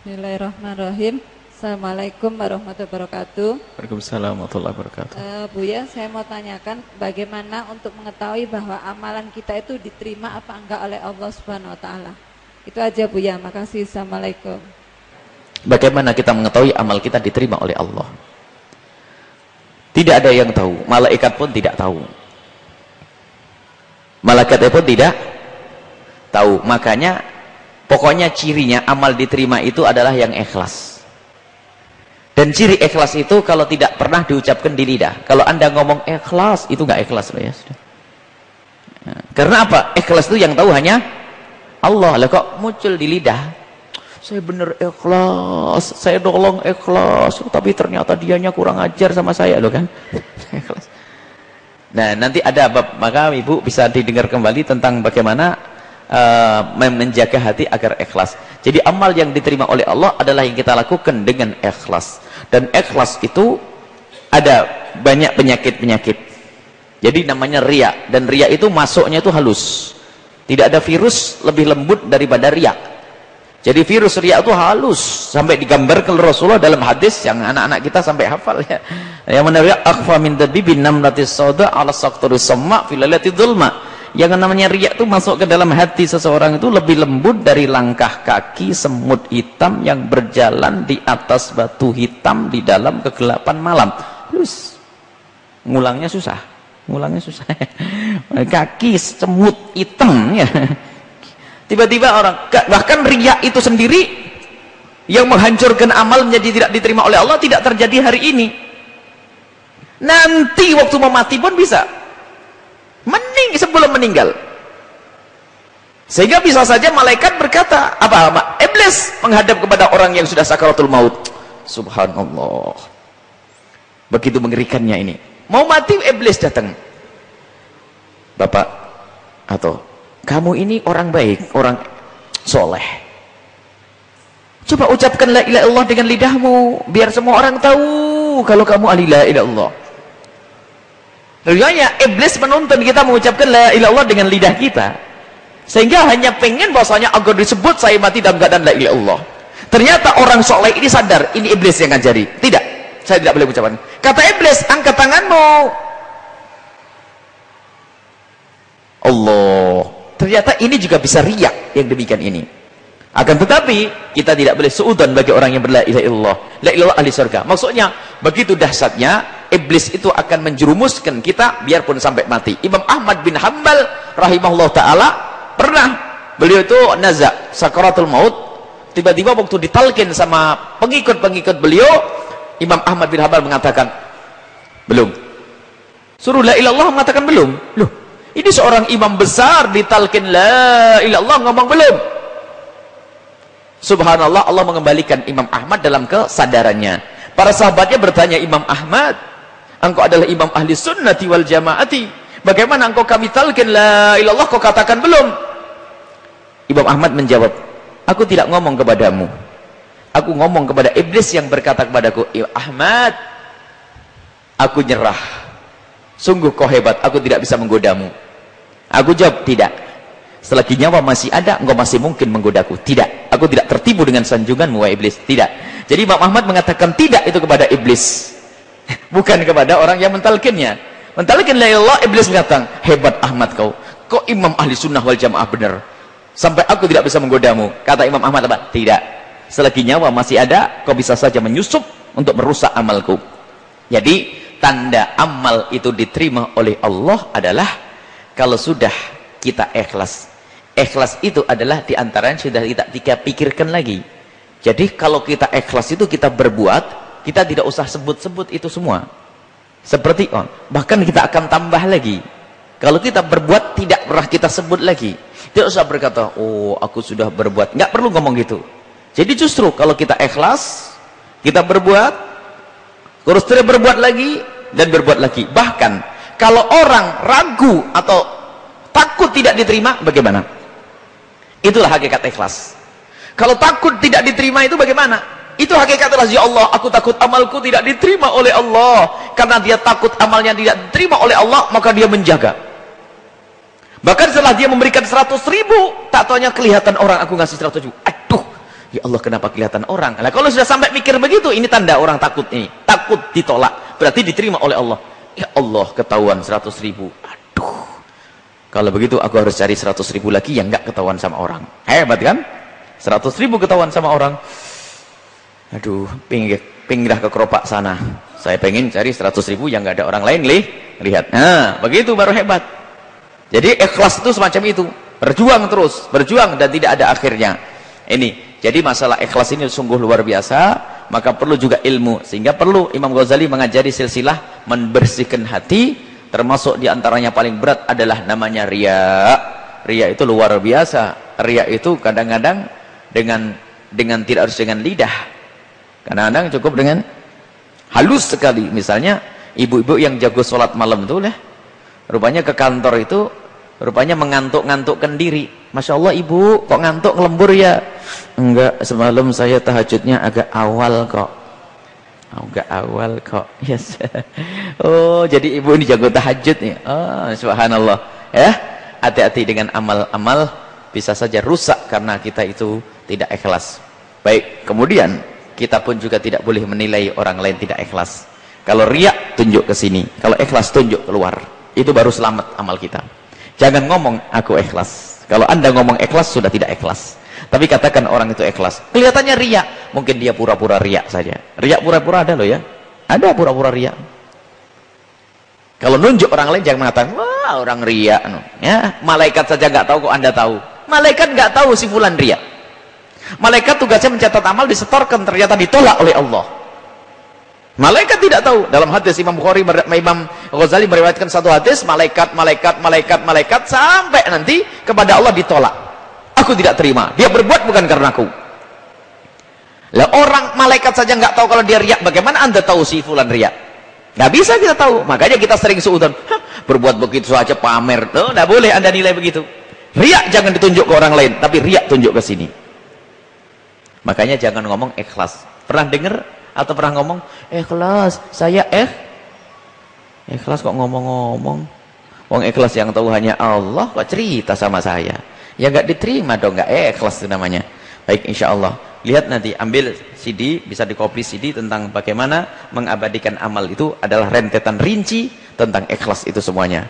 Bismillahirrahmanirrahim. Assalamualaikum warahmatullahi wabarakatuh. Waalaikumsalam warahmatullahi wabarakatuh. Uh, Buya, saya mau tanyakan bagaimana untuk mengetahui bahwa amalan kita itu diterima apa enggak oleh Allah Subhanahu wa taala. Itu aja Buya, makasih. Assalamualaikum. Bagaimana kita mengetahui amal kita diterima oleh Allah? Tidak ada yang tahu, malaikat pun tidak tahu. Malaikat pun tidak tahu. Makanya pokoknya cirinya amal diterima itu adalah yang ikhlas. Dan ciri ikhlas itu kalau tidak pernah diucapkan di lidah. Kalau anda ngomong ikhlas, itu nggak ikhlas loh ya. Sudah. karena apa? Ikhlas itu yang tahu hanya Allah. Lah kok muncul di lidah? Saya benar ikhlas, saya tolong ikhlas, tapi ternyata dianya kurang ajar sama saya loh kan. Nah, nanti ada bab, maka Ibu bisa didengar kembali tentang bagaimana uh, menjaga hati agar ikhlas. Jadi amal yang diterima oleh Allah adalah yang kita lakukan dengan ikhlas. Dan ikhlas itu ada banyak penyakit-penyakit. Jadi namanya ria dan ria itu masuknya itu halus. Tidak ada virus lebih lembut daripada ria. Jadi virus ria itu halus sampai digambarkan Rasulullah dalam hadis yang anak-anak kita sampai hafal ya. Yang menarik akhfa min dabibin namlatis sauda ala saqturis sama fil dzulma yang namanya riak itu masuk ke dalam hati seseorang itu lebih lembut dari langkah kaki semut hitam yang berjalan di atas batu hitam di dalam kegelapan malam. Terus ngulangnya susah. Ngulangnya susah. Kaki semut hitam ya. Tiba-tiba orang bahkan riak itu sendiri yang menghancurkan amal menjadi tidak diterima oleh Allah tidak terjadi hari ini. Nanti waktu mau mati pun bisa Mening sebelum meninggal. Sehingga bisa saja malaikat berkata, apa apa? Iblis menghadap kepada orang yang sudah sakaratul maut. Subhanallah. Begitu mengerikannya ini. Mau mati iblis datang. Bapak atau kamu ini orang baik, orang soleh. Coba ucapkan la ilaha illallah dengan lidahmu biar semua orang tahu kalau kamu ahli la ilaha. Rupanya iblis menuntun kita mengucapkan la ilallah dengan lidah kita. Sehingga hanya pengen bahwasanya agar disebut saya mati dalam keadaan la ilallah. Ternyata orang soleh ini sadar, ini iblis yang ngajari. Tidak, saya tidak boleh ucapkan. Kata iblis, angkat tanganmu. Allah. Ternyata ini juga bisa riak yang demikian ini. Akan tetapi kita tidak boleh seudon bagi orang yang berla ilaha illallah. La ilallah ahli surga. Maksudnya begitu dahsyatnya iblis itu akan menjerumuskan kita biarpun sampai mati. Imam Ahmad bin Hambal rahimahullah taala pernah beliau itu naza sakaratul maut tiba-tiba waktu ditalkin sama pengikut-pengikut beliau Imam Ahmad bin Hambal mengatakan belum. Suruh la ilallah mengatakan belum. Loh, ini seorang imam besar ditalkin la ilallah ngomong belum. Subhanallah Allah mengembalikan Imam Ahmad dalam kesadarannya. Para sahabatnya bertanya Imam Ahmad, engkau adalah imam ahli sunnati wal jamaati. Bagaimana engkau kami talkin la ilallah kau katakan belum? Imam Ahmad menjawab, aku tidak ngomong kepadamu. Aku ngomong kepada iblis yang berkata kepadaku, Ahmad, aku nyerah. Sungguh kau hebat, aku tidak bisa menggodamu. Aku jawab, tidak. Selagi nyawa masih ada, engkau masih mungkin menggodaku. Tidak. Aku tidak tertipu dengan sanjunganmu, wahai iblis. Tidak. Jadi Imam Ahmad mengatakan tidak itu kepada iblis. Bukan kepada orang yang mentalkinnya. Mentalkin la Allah, iblis mengatakan, hebat Ahmad kau. Kau imam ahli sunnah wal jamaah benar. Sampai aku tidak bisa menggodamu. Kata Imam Ahmad apa? Tidak. Selagi nyawa masih ada, kau bisa saja menyusup untuk merusak amalku. Jadi, tanda amal itu diterima oleh Allah adalah kalau sudah kita ikhlas ikhlas itu adalah di antaranya sudah kita, kita pikirkan lagi jadi kalau kita ikhlas itu kita berbuat kita tidak usah sebut-sebut itu semua. Seperti on bahkan kita akan tambah lagi. Kalau kita berbuat tidak pernah kita sebut lagi. Tidak usah berkata oh aku sudah berbuat. Nggak perlu ngomong gitu. Jadi justru kalau kita ikhlas kita berbuat terus terus berbuat lagi dan berbuat lagi. Bahkan kalau orang ragu atau takut tidak diterima bagaimana? Itulah hakikat ikhlas. Kalau takut tidak diterima itu bagaimana? Itu hakikat ikhlas. Ya Allah, aku takut amalku tidak diterima oleh Allah. Karena dia takut amalnya tidak diterima oleh Allah, maka dia menjaga. Bahkan setelah dia memberikan 100 ribu, tak taunya kelihatan orang aku ngasih 100 ribu. Aduh, Ya Allah kenapa kelihatan orang? Nah, kalau sudah sampai mikir begitu, ini tanda orang takut ini. Takut ditolak. Berarti diterima oleh Allah. Ya Allah ketahuan 100 ribu. Aduh. Kalau begitu aku harus cari 100 ribu lagi yang nggak ketahuan sama orang. Hebat kan? 100 ribu ketahuan sama orang. Aduh, pinggir, pinggirah ke keropak sana. Saya pengen cari 100 ribu yang nggak ada orang lain, lih. Lihat. Nah, begitu baru hebat. Jadi ikhlas itu semacam itu. Berjuang terus, berjuang dan tidak ada akhirnya. Ini jadi masalah ikhlas ini sungguh luar biasa, maka perlu juga ilmu. Sehingga perlu Imam Ghazali mengajari silsilah membersihkan hati, termasuk di antaranya paling berat adalah namanya ria. Ria itu luar biasa. Ria itu kadang-kadang dengan dengan tidak harus dengan lidah. Kadang-kadang cukup dengan halus sekali. Misalnya ibu-ibu yang jago sholat malam itu lah, rupanya ke kantor itu rupanya mengantuk-ngantukkan diri. Masya Allah ibu kok ngantuk lembur ya? Enggak semalam saya tahajudnya agak awal kok. Oh, agak awal kok. Yes. Oh jadi ibu ini jago tahajud nih. Oh subhanallah. Ya hati-hati dengan amal-amal bisa saja rusak karena kita itu tidak ikhlas. Baik kemudian kita pun juga tidak boleh menilai orang lain tidak ikhlas kalau riak tunjuk ke sini kalau ikhlas tunjuk keluar itu baru selamat amal kita Jangan ngomong aku ikhlas. Kalau anda ngomong ikhlas sudah tidak ikhlas. Tapi katakan orang itu ikhlas. Kelihatannya riak. Mungkin dia pura-pura riak saja. Riak pura-pura ada loh ya. Ada pura-pura riak. Kalau nunjuk orang lain jangan mengatakan, wah orang riak. Ya, malaikat saja nggak tahu kok anda tahu. Malaikat nggak tahu si fulan riak. Malaikat tugasnya mencatat amal disetorkan ternyata ditolak oleh Allah. Malaikat tidak tahu. Dalam hadis Imam Bukhari, Imam Ghazali meriwayatkan satu hadis, malaikat, malaikat, malaikat, malaikat sampai nanti kepada Allah ditolak. Aku tidak terima. Dia berbuat bukan karena aku. Lah orang malaikat saja nggak tahu kalau dia riak, bagaimana Anda tahu si fulan riak? Nggak bisa kita tahu. Makanya kita sering suudan, berbuat begitu saja pamer. Oh, nggak boleh Anda nilai begitu. Riak jangan ditunjuk ke orang lain, tapi riak tunjuk ke sini. Makanya jangan ngomong ikhlas. Pernah dengar atau pernah ngomong ikhlas saya eh. Ikhlas kok ngomong-ngomong. Wong ikhlas yang tahu hanya Allah kok cerita sama saya. Ya nggak diterima dong eh, ikhlas itu namanya. Baik insya Allah lihat nanti ambil CD bisa dikopi CD tentang bagaimana mengabadikan amal itu adalah rentetan rinci tentang ikhlas itu semuanya